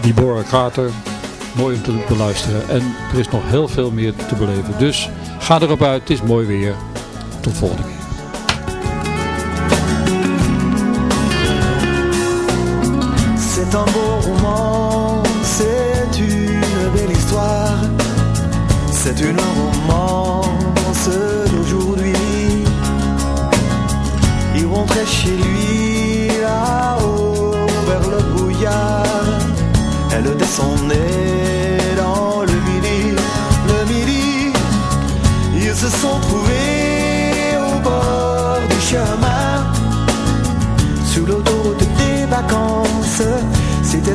Deborah Carter. Mooi om te beluisteren. En er is nog heel veel meer te beleven. Dus ga erop uit. Het is mooi weer. Tot volgende keer. C'est un beau roman, c'est une belle histoire, c'est une romance d'aujourd'hui. Il rentrait chez lui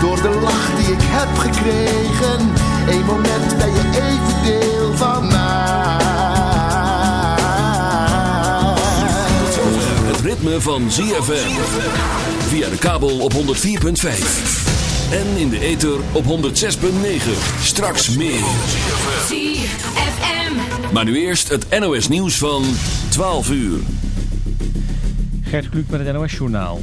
Door de lach die ik heb gekregen, één moment ben je even deel van mij. Het ritme van ZFM. Via de kabel op 104.5. En in de ether op 106.9. Straks meer. ZFM. Maar nu eerst het NOS nieuws van 12 uur. Gert Kluk met het NOS-journaal.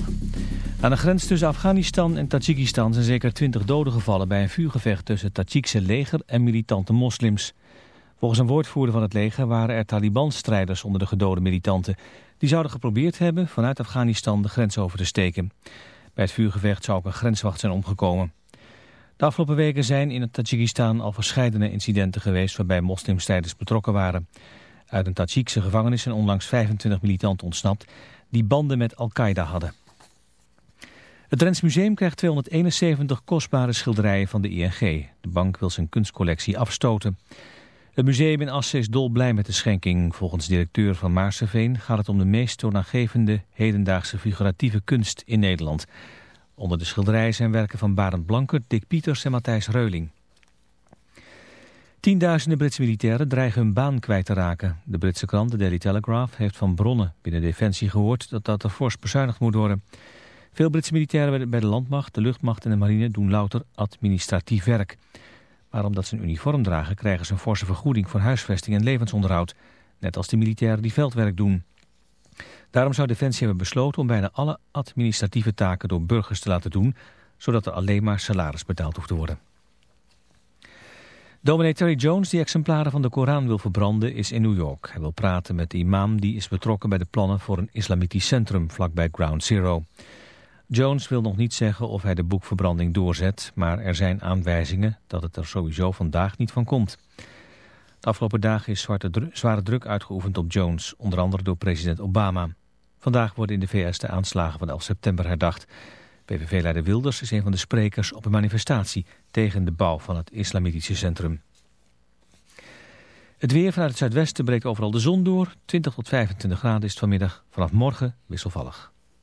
Aan de grens tussen Afghanistan en Tajikistan zijn zeker 20 doden gevallen bij een vuurgevecht tussen het Tajikse leger en militante moslims. Volgens een woordvoerder van het leger waren er Taliban-strijders onder de gedode militanten. Die zouden geprobeerd hebben vanuit Afghanistan de grens over te steken. Bij het vuurgevecht zou ook een grenswacht zijn omgekomen. De afgelopen weken zijn in het Tajikistan al verschillende incidenten geweest waarbij moslimstrijders betrokken waren. Uit een Tajikse gevangenis zijn onlangs 25 militanten ontsnapt die banden met Al-Qaeda hadden. Het Drents Museum krijgt 271 kostbare schilderijen van de ING. De bank wil zijn kunstcollectie afstoten. Het museum in Assen is dolblij met de schenking. Volgens directeur van Maarseveen gaat het om de meest toonaangevende hedendaagse figuratieve kunst in Nederland. Onder de schilderijen zijn werken van Barend Blanker, Dick Pieters en Matthijs Reuling. Tienduizenden Britse militairen dreigen hun baan kwijt te raken. De Britse krant, de Daily Telegraph, heeft van bronnen binnen Defensie gehoord dat dat er fors bezuinigd moet worden. Veel Britse militairen bij de landmacht, de luchtmacht en de marine doen louter administratief werk. Maar omdat ze een uniform dragen krijgen ze een forse vergoeding voor huisvesting en levensonderhoud. Net als de militairen die veldwerk doen. Daarom zou Defensie hebben besloten om bijna alle administratieve taken door burgers te laten doen, zodat er alleen maar salaris betaald hoeft te worden. Dominee Terry Jones, die exemplaren van de Koran wil verbranden, is in New York. Hij wil praten met de imam die is betrokken bij de plannen voor een islamitisch centrum vlakbij Ground Zero. Jones wil nog niet zeggen of hij de boekverbranding doorzet, maar er zijn aanwijzingen dat het er sowieso vandaag niet van komt. De afgelopen dagen is zware druk uitgeoefend op Jones, onder andere door president Obama. Vandaag worden in de VS de aanslagen van 11 september herdacht. PVV-leider Wilders is een van de sprekers op een manifestatie tegen de bouw van het islamitische centrum. Het weer vanuit het zuidwesten breekt overal de zon door. 20 tot 25 graden is het vanmiddag. Vanaf morgen wisselvallig.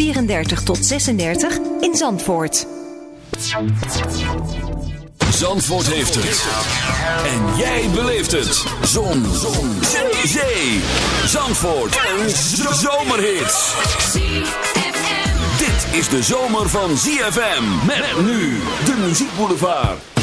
34 tot 36 in Zandvoort. Zandvoort heeft het. En jij beleeft het. Zon. Zon. Zee. Zandvoort. Een zomerhit. Dit is de zomer van ZFM. Met nu de muziekboulevard.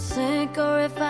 sink or if I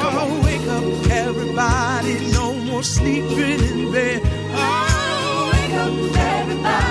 sleeping in bed. Oh, wake up, everybody.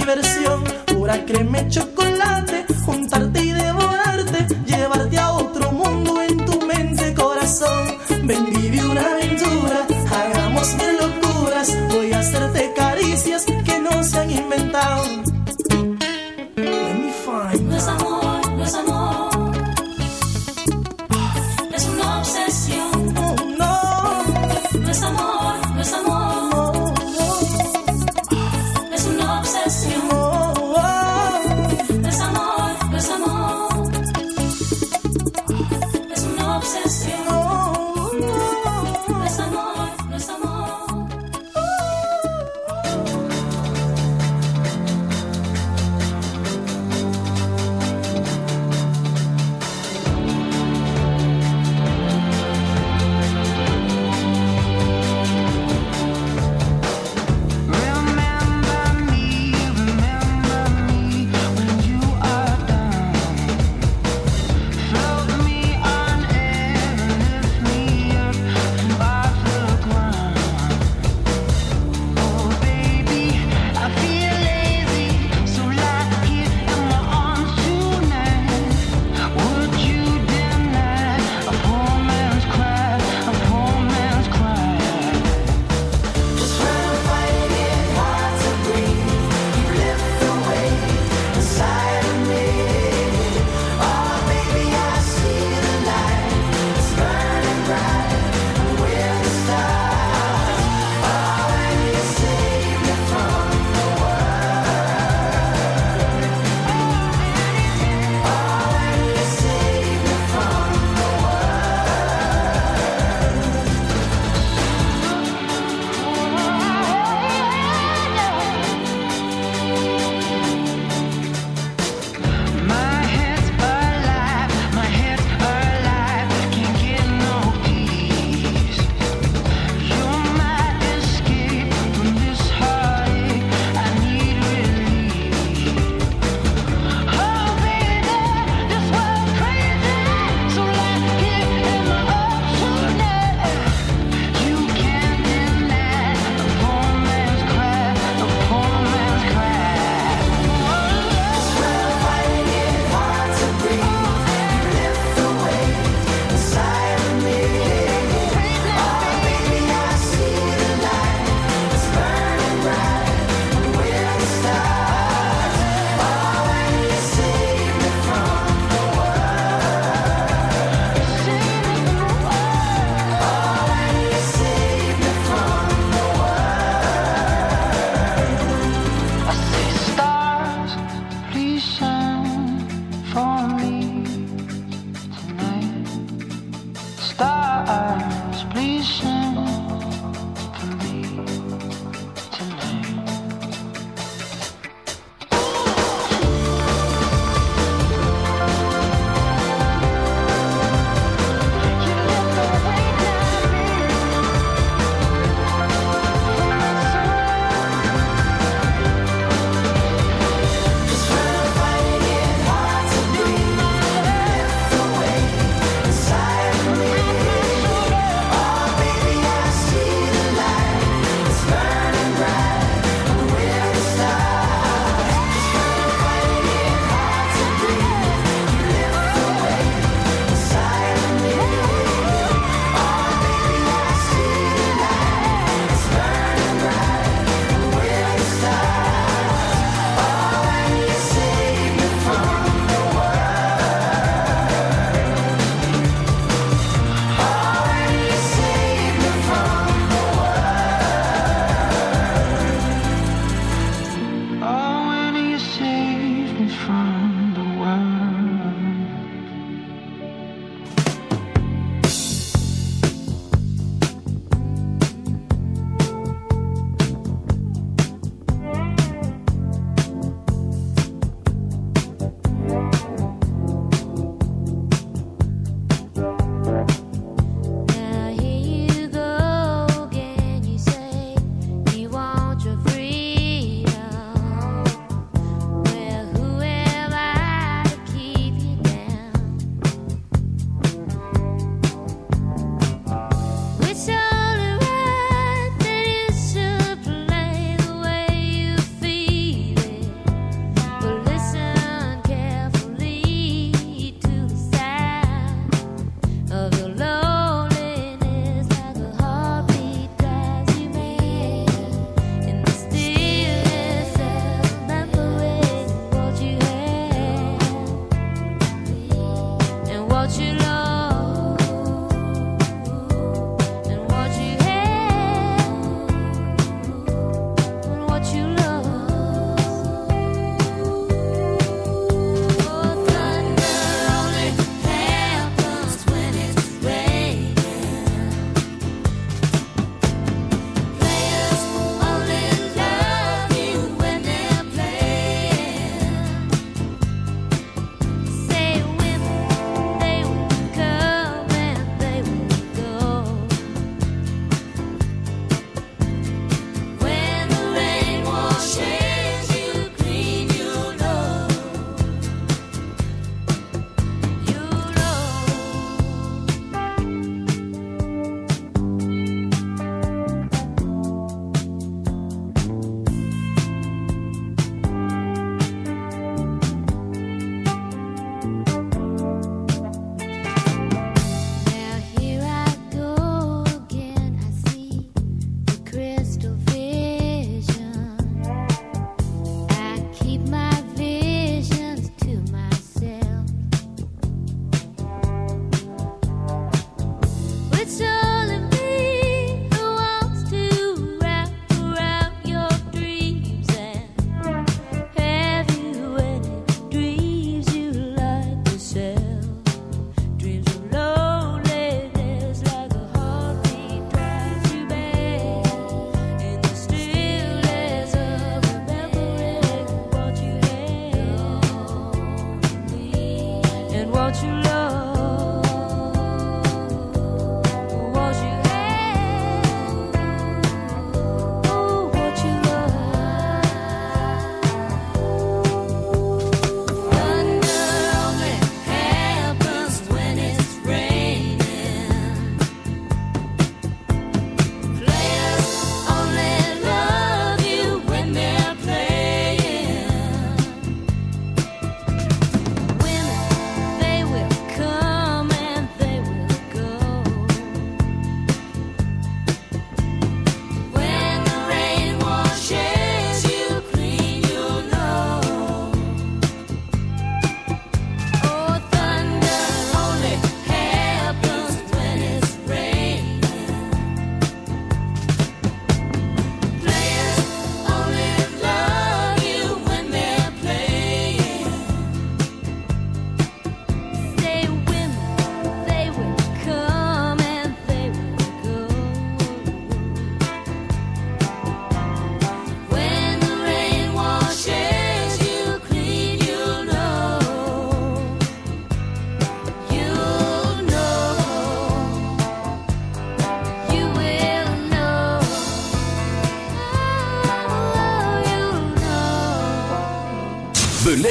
diversión. Ahora créeme chocolate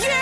Yeah!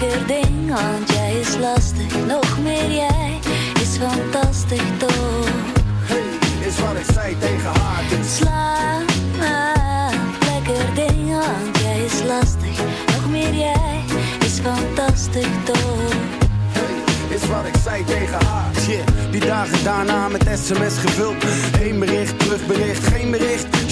Lekker ding, want jij is lastig. Nog meer jij is fantastisch toch? Hey, is wat ik zei tegen haar. Dus Slaap, lekker ding, want jij is lastig. Nog meer jij is fantastisch toch? is wat ik zei tegen haar. Shit, die dagen daarna met sms gevuld. Heen bericht, terugbericht, geen bericht.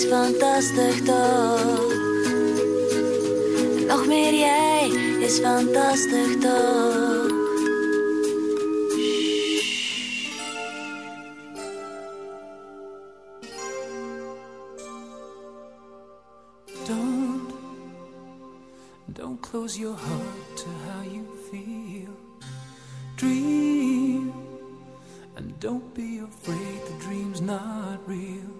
is fantastisch toch? Nog meer jij is fantastisch toch? Don't, don't close your heart to how you feel. Dream, and don't be afraid the dream's not real.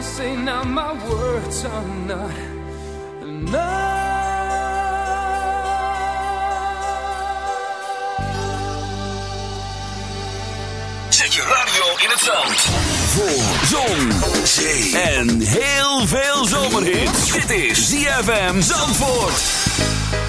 Say now my words are not enough. Zet je radio in het zand. Voor zon, zee en heel veel zomerhit Dit is ZFM Zandvoort.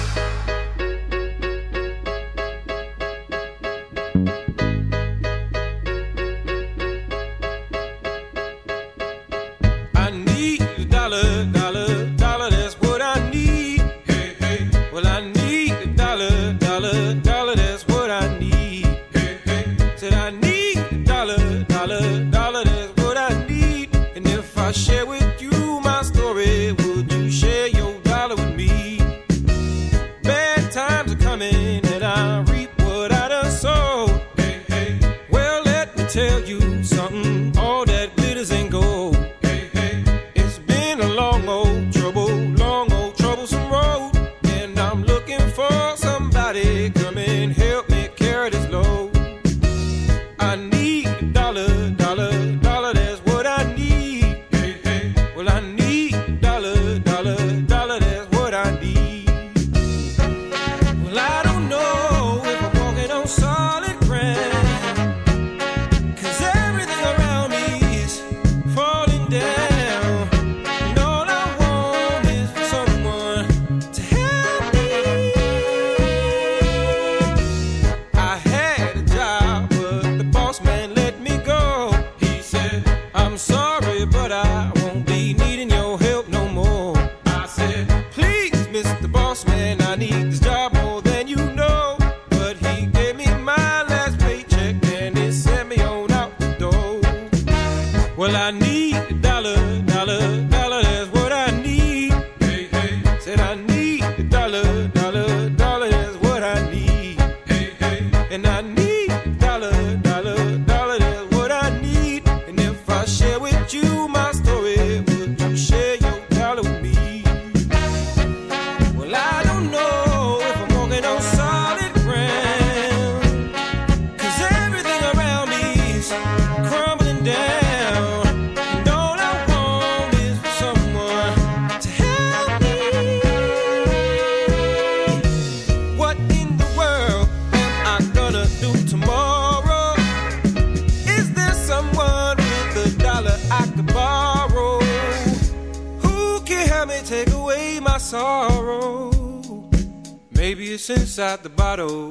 inside the bottle.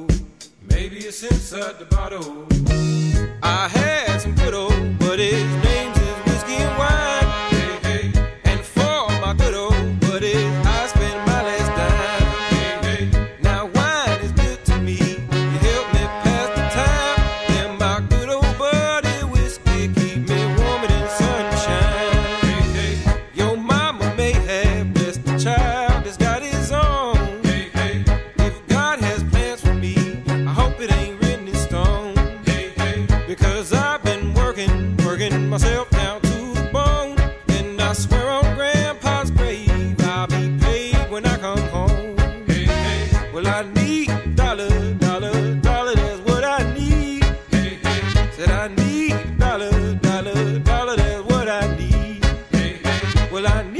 Well, I need